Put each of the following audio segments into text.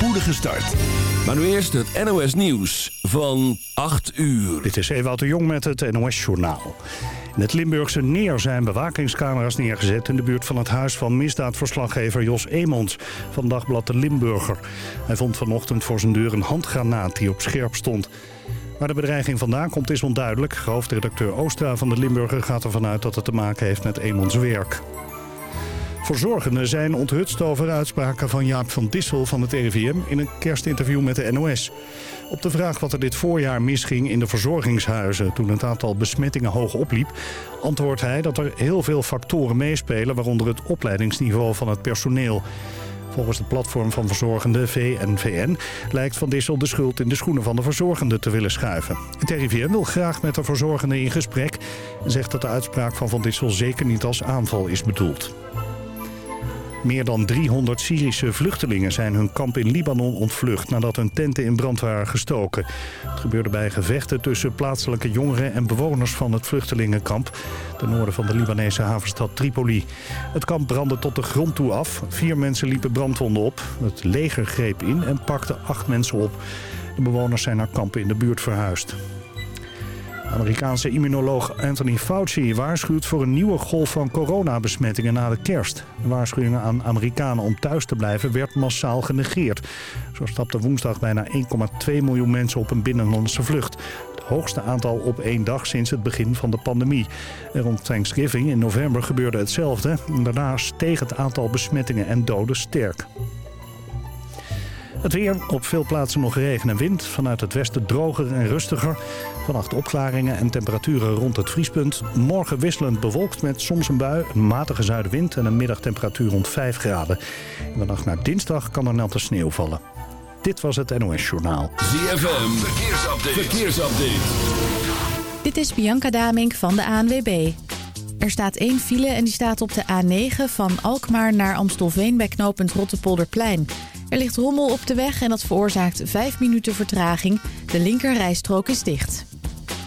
spoedige start. Maar nu eerst het NOS Nieuws van 8 uur. Dit is Ewout de Jong met het NOS Journaal. In het Limburgse Neer zijn bewakingscamera's neergezet... in de buurt van het huis van misdaadverslaggever Jos Emons... van Dagblad de Limburger. Hij vond vanochtend voor zijn deur een handgranaat die op scherp stond. Waar de bedreiging vandaan komt is onduidelijk. Hoofdredacteur Oostra van de Limburger gaat ervan uit dat het te maken heeft met Emons werk. Verzorgenden zijn onthutst over uitspraken van Jaap van Dissel van het RIVM... in een kerstinterview met de NOS. Op de vraag wat er dit voorjaar misging in de verzorgingshuizen... toen het aantal besmettingen hoog opliep... antwoordt hij dat er heel veel factoren meespelen... waaronder het opleidingsniveau van het personeel... Volgens de platform van verzorgenden VNVN lijkt Van Dissel de schuld in de schoenen van de verzorgenden te willen schuiven. Het RIVM wil graag met de verzorgenden in gesprek en zegt dat de uitspraak van Van Dissel zeker niet als aanval is bedoeld. Meer dan 300 Syrische vluchtelingen zijn hun kamp in Libanon ontvlucht... nadat hun tenten in brand waren gestoken. Het gebeurde bij gevechten tussen plaatselijke jongeren... en bewoners van het vluchtelingenkamp... ten noorden van de Libanese havenstad Tripoli. Het kamp brandde tot de grond toe af. Vier mensen liepen brandwonden op. Het leger greep in en pakte acht mensen op. De bewoners zijn naar kampen in de buurt verhuisd. Amerikaanse immunoloog Anthony Fauci waarschuwt voor een nieuwe golf van coronabesmettingen na de kerst. De waarschuwingen aan Amerikanen om thuis te blijven werd massaal genegeerd. Zo stapten woensdag bijna 1,2 miljoen mensen op een binnenlandse vlucht. Het hoogste aantal op één dag sinds het begin van de pandemie. Rond Thanksgiving in november gebeurde hetzelfde. Daarna steeg het aantal besmettingen en doden sterk. Het weer, op veel plaatsen nog regen en wind. Vanuit het westen droger en rustiger. Vannacht opklaringen en temperaturen rond het vriespunt. Morgen wisselend bewolkt met soms een bui, een matige zuidenwind... en een middagtemperatuur rond 5 graden. In de nacht naar dinsdag kan er natte sneeuw vallen. Dit was het NOS Journaal. ZFM, verkeersupdate. verkeersupdate. Dit is Bianca Damink van de ANWB. Er staat één file en die staat op de A9 van Alkmaar naar Amstelveen... bij knooppunt Rottepolderplein... Er ligt rommel op de weg en dat veroorzaakt 5 minuten vertraging. De linkerrijstrook is dicht.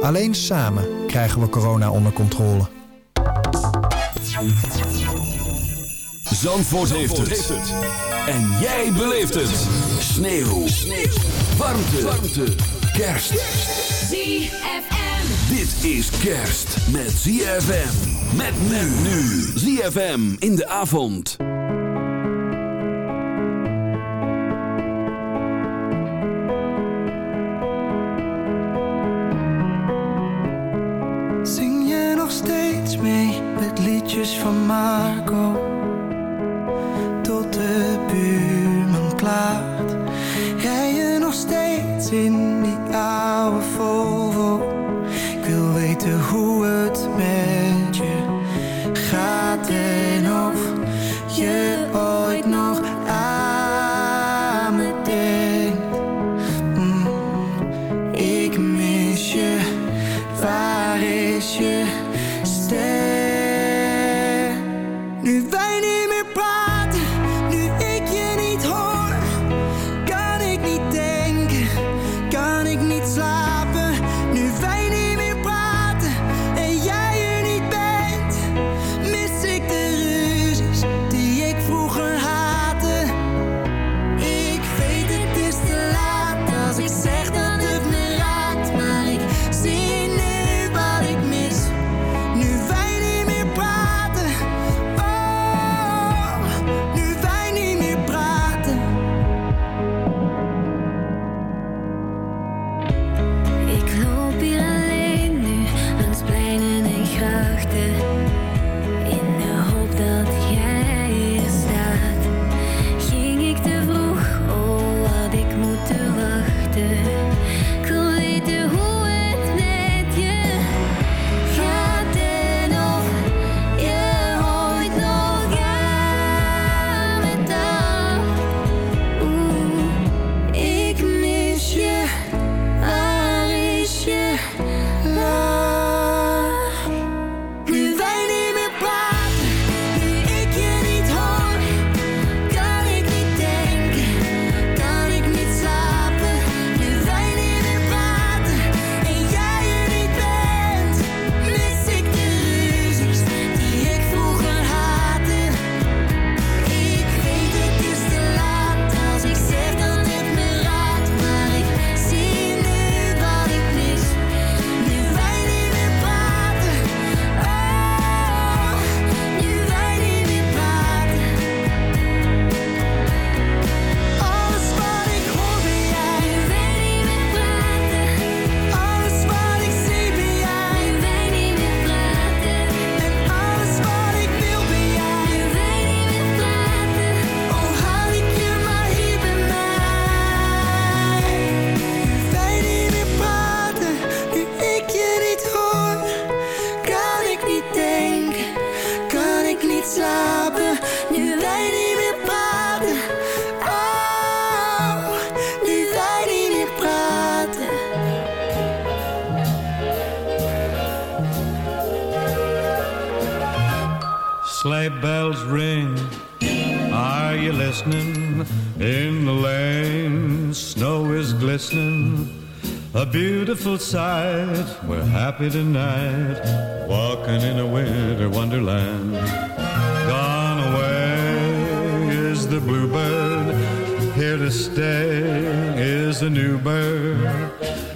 Alleen samen krijgen we corona onder controle. Zandvoort, heeft, het. En jij beleeft het. Sneeuw. Sneeuw. Warmte. Warmte. Kerst. ZFM. Dit is kerst met ZFM. Met men nu. ZFM in de avond.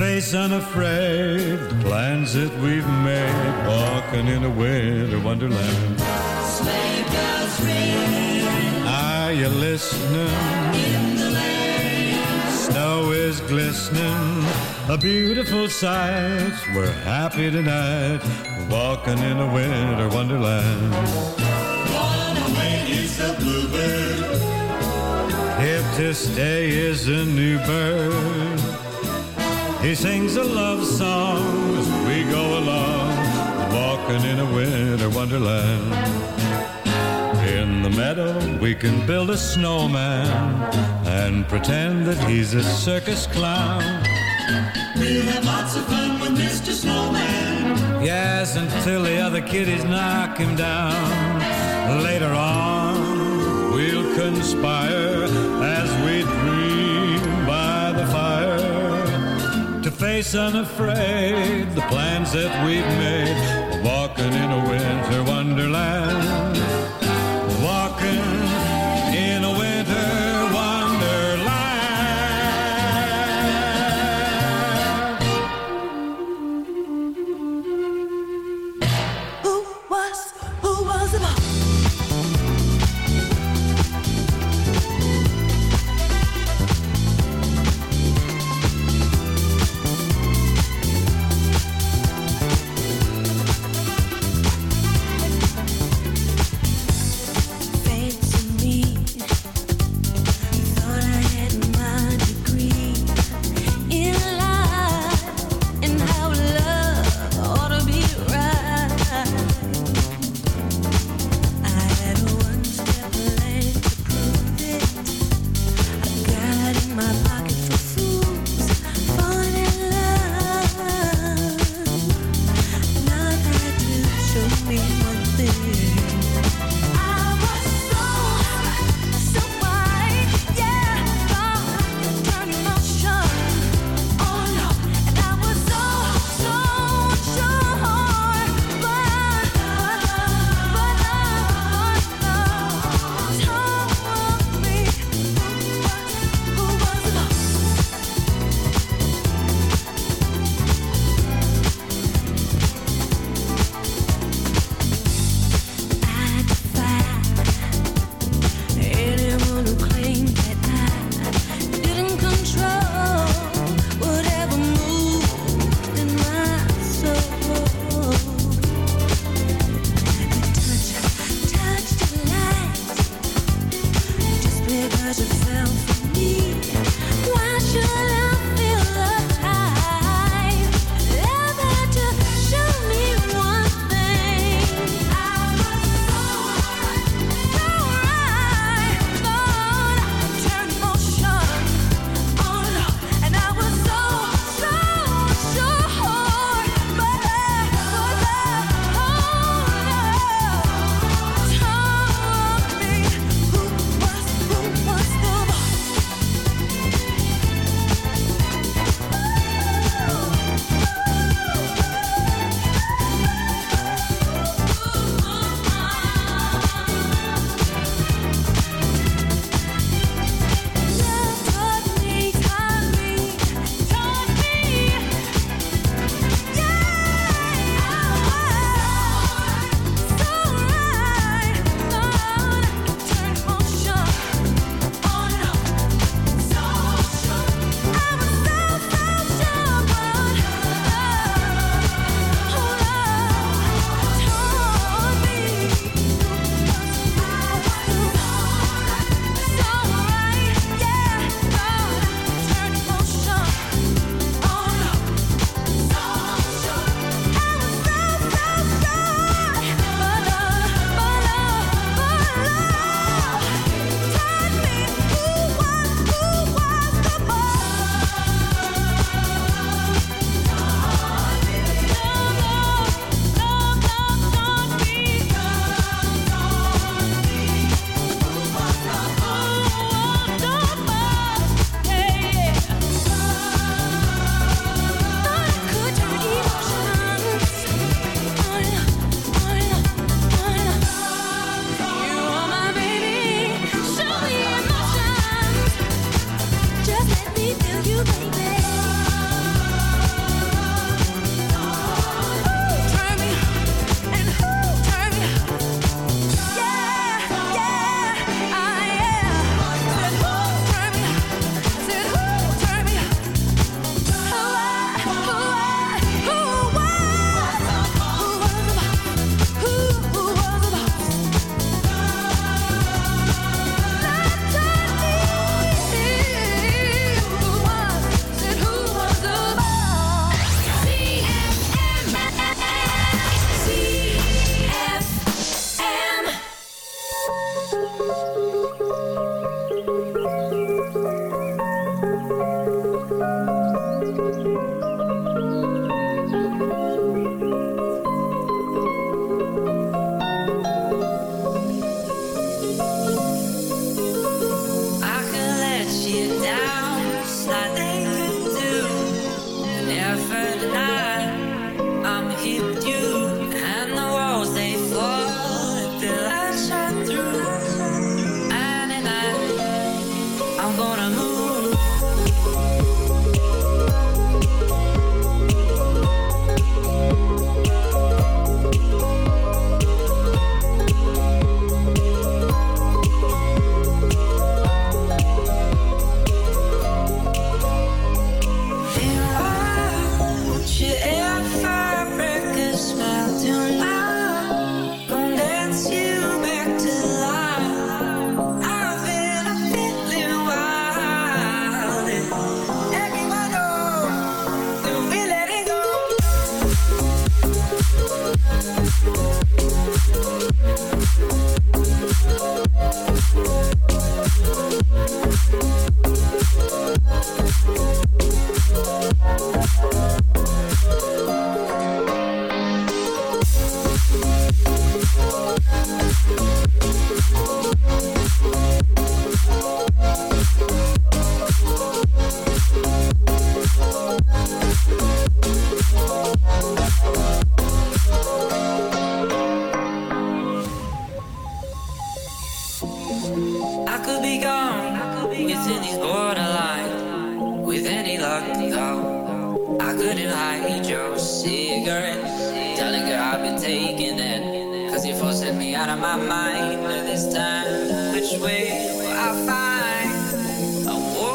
face unafraid the plans that we've made, walking in a winter wonderland. Sleigh bells ring Are you listening? in the lane. Snow is glistening, a beautiful sight. We're happy tonight, walking in a winter wonderland. Away is the bluebird. Here to stay is a new bird. He sings a love song as we go along, walking in a winter wonderland. In the meadow, we can build a snowman and pretend that he's a circus clown. We'll have lots of fun with Mr. Snowman. Yes, until the other kiddies knock him down. Later on, we'll conspire as we dream face unafraid the plans that we've made. Walking in a winter wonderland. Walking to me one.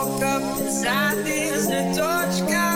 woke up inside this torch. guy.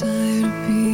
tired of being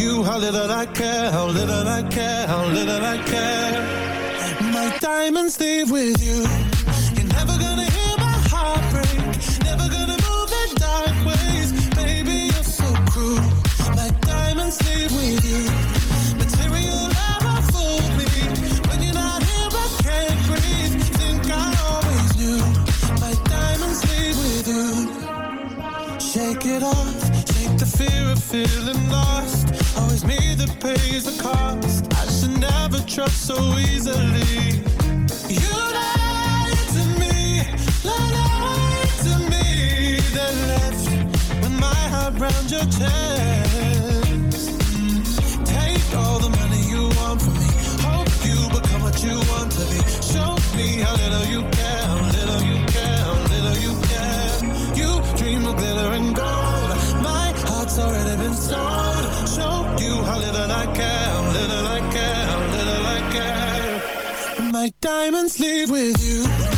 you how little I care, how little I care, how little I care. My diamonds leave with you. pays the cost. I should never trust so easily. You lied to me, lied to me, then left with my heart round your chest. Take all the like diamonds leave with you.